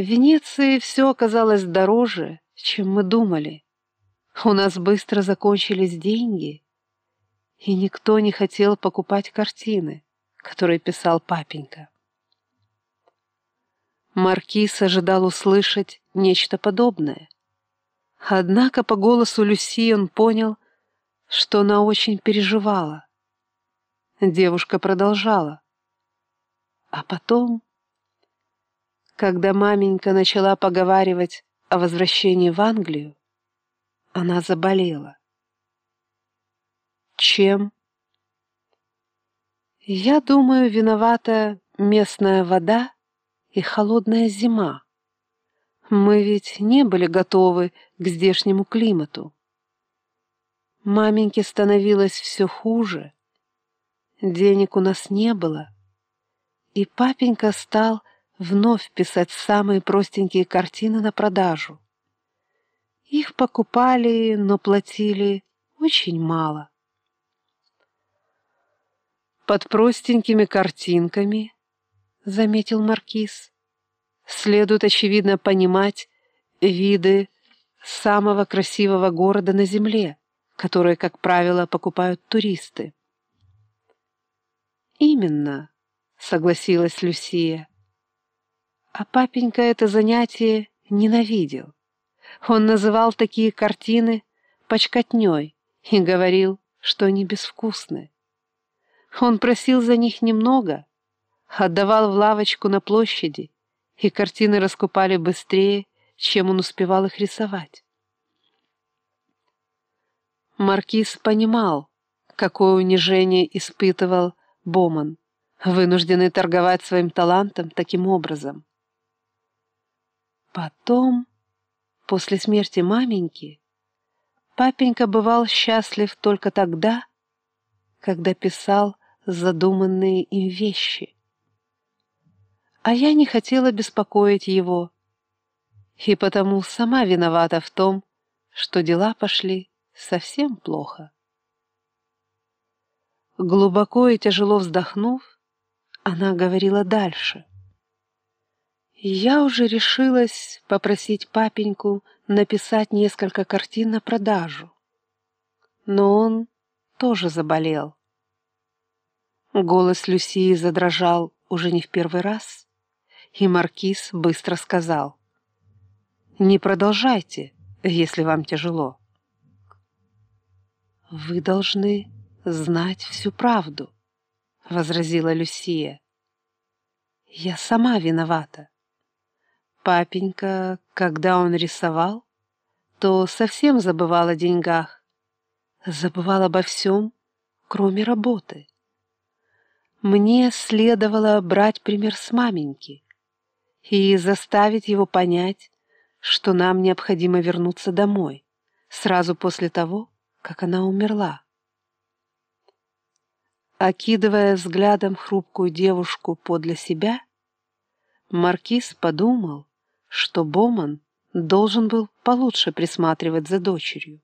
В Венеции все оказалось дороже, чем мы думали. У нас быстро закончились деньги, и никто не хотел покупать картины, которые писал папенька. Маркиз ожидал услышать нечто подобное. Однако по голосу Люси он понял, что она очень переживала. Девушка продолжала. А потом, когда маменька начала поговаривать о возвращении в Англию, она заболела. Чем? Я думаю, виновата местная вода и холодная зима. Мы ведь не были готовы к здешнему климату. Маменьке становилось все хуже. Денег у нас не было. И папенька стал вновь писать самые простенькие картины на продажу. Их покупали, но платили очень мало. Под простенькими картинками, заметил Маркиз, следует, очевидно, понимать виды самого красивого города на земле, которые, как правило, покупают туристы. «Именно», — согласилась Люсия. А папенька это занятие ненавидел. Он называл такие картины почкотней и говорил, что они безвкусны. Он просил за них немного, отдавал в лавочку на площади, и картины раскупали быстрее, чем он успевал их рисовать. Маркиз понимал, какое унижение испытывал Боман, вынужденный торговать своим талантом таким образом. Потом, после смерти маменьки, папенька бывал счастлив только тогда, когда писал задуманные им вещи. А я не хотела беспокоить его, и потому сама виновата в том, что дела пошли совсем плохо. Глубоко и тяжело вздохнув, она говорила дальше. Я уже решилась попросить папеньку написать несколько картин на продажу. Но он тоже заболел. Голос Люсии задрожал уже не в первый раз, и Маркиз быстро сказал. «Не продолжайте, если вам тяжело». «Вы должны знать всю правду», — возразила Люсия. «Я сама виновата. Папенька, когда он рисовал, то совсем забывал о деньгах, забывал обо всем, кроме работы. Мне следовало брать пример с маменьки и заставить его понять, что нам необходимо вернуться домой сразу после того, как она умерла. Окидывая взглядом хрупкую девушку подле себя, Маркиз подумал, что Боман должен был получше присматривать за дочерью.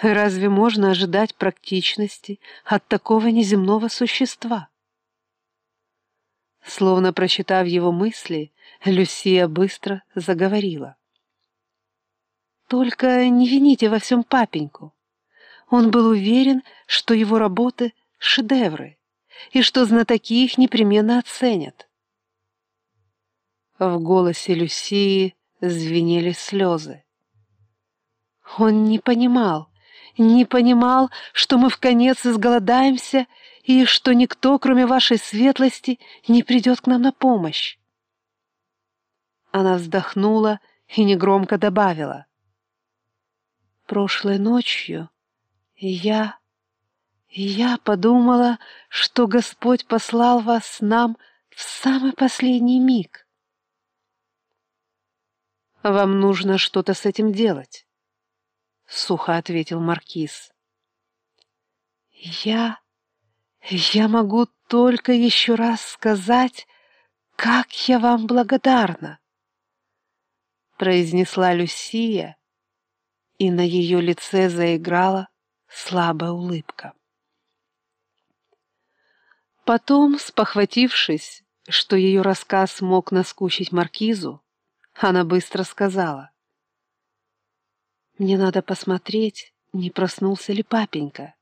Разве можно ожидать практичности от такого неземного существа? Словно прочитав его мысли, Люсия быстро заговорила. «Только не вините во всем папеньку. Он был уверен, что его работы — шедевры, и что знатоки их непременно оценят. В голосе Люсии звенели слезы. Он не понимал, не понимал, что мы в конец изголодаемся и что никто, кроме вашей светлости, не придет к нам на помощь. Она вздохнула и негромко добавила. Прошлой ночью я... Я подумала, что Господь послал вас нам в самый последний миг. «Вам нужно что-то с этим делать», — сухо ответил Маркиз. «Я... я могу только еще раз сказать, как я вам благодарна», — произнесла Люсия, и на ее лице заиграла слабая улыбка. Потом, спохватившись, что ее рассказ мог наскучить маркизу, она быстро сказала. «Мне надо посмотреть, не проснулся ли папенька».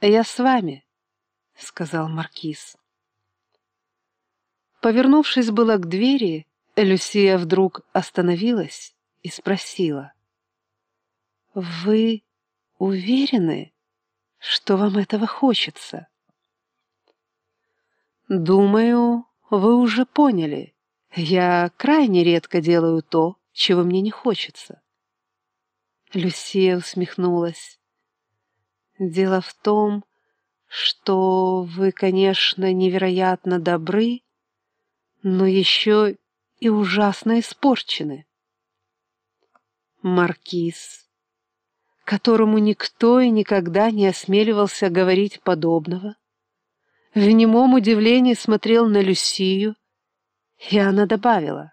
«Я с вами», — сказал маркиз. Повернувшись было к двери, Люсия вдруг остановилась и спросила. «Вы уверены, что вам этого хочется?» «Думаю, вы уже поняли. Я крайне редко делаю то, чего мне не хочется». Люсия усмехнулась. «Дело в том, что вы, конечно, невероятно добры, но еще и ужасно испорчены. Маркиз, которому никто и никогда не осмеливался говорить подобного, в немом удивлении смотрел на Люсию, и она добавила.